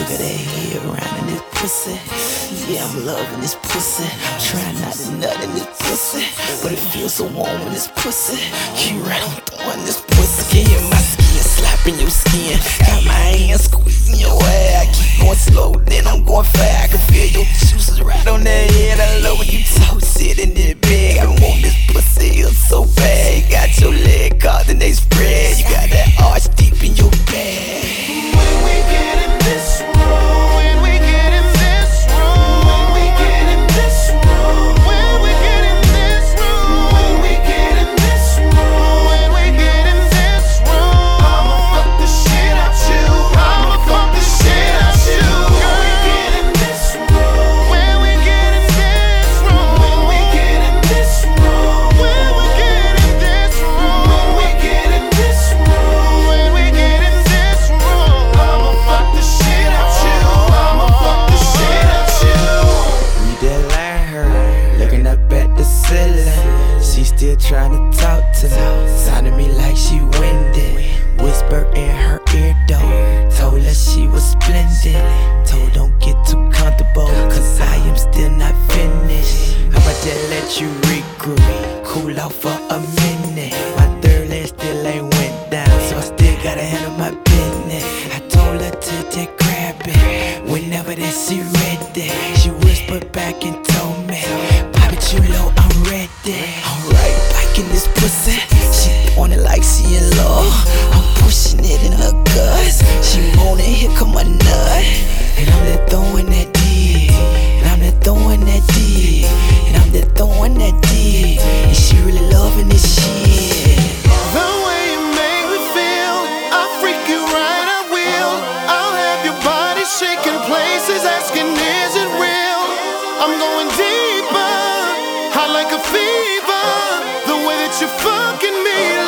Look at that head around in this pussy. Yeah, I'm loving this pussy. I'm trying not to nut in this pussy. But it feels so warm in this pussy. You right, I'm throwing this pussy. Can hear my skin slapping your skin. Got my hands squeezing your ass. I keep going slow, then I'm looking up at the ceiling. She still trying to talk to me, sounding me like she winded. Whisper in her ear though, told her she was splendid. Told don't get too comfortable, cause I am still not finished. How about that let you regroup, cool off for a minute. My third leg still ain't went down, so I still gotta handle my business. I told her to take grab it whenever that she ready. In this pussy. She on it like she in love. I'm pushing it in her guts. She moaning, here come my nut. And I'm there throwing that D. And I'm there throwing that D. And I'm there throwing that D. And she really loving this shit. The way you make me feel, I freak you right, I will. I'll have your body shaking places, asking, is it real? I'm going deeper, hot like a fever. That you're fucking me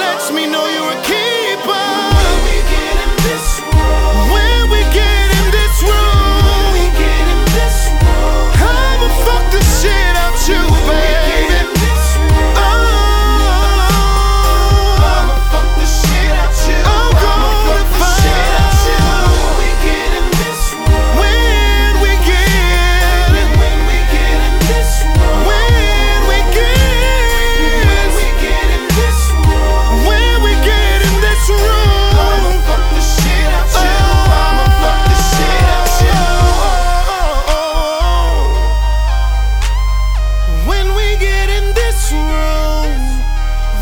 room,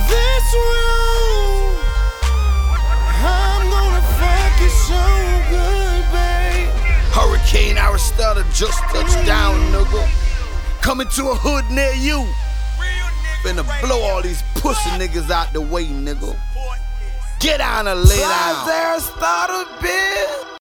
this room, I'm gonna fuck you so good, babe. Hurricane Aristotle just touched down, nigga. Coming to a hood near you. Finna blow all these pussy niggas out the way, nigga. Get down and lay down. Aristotle, bitch.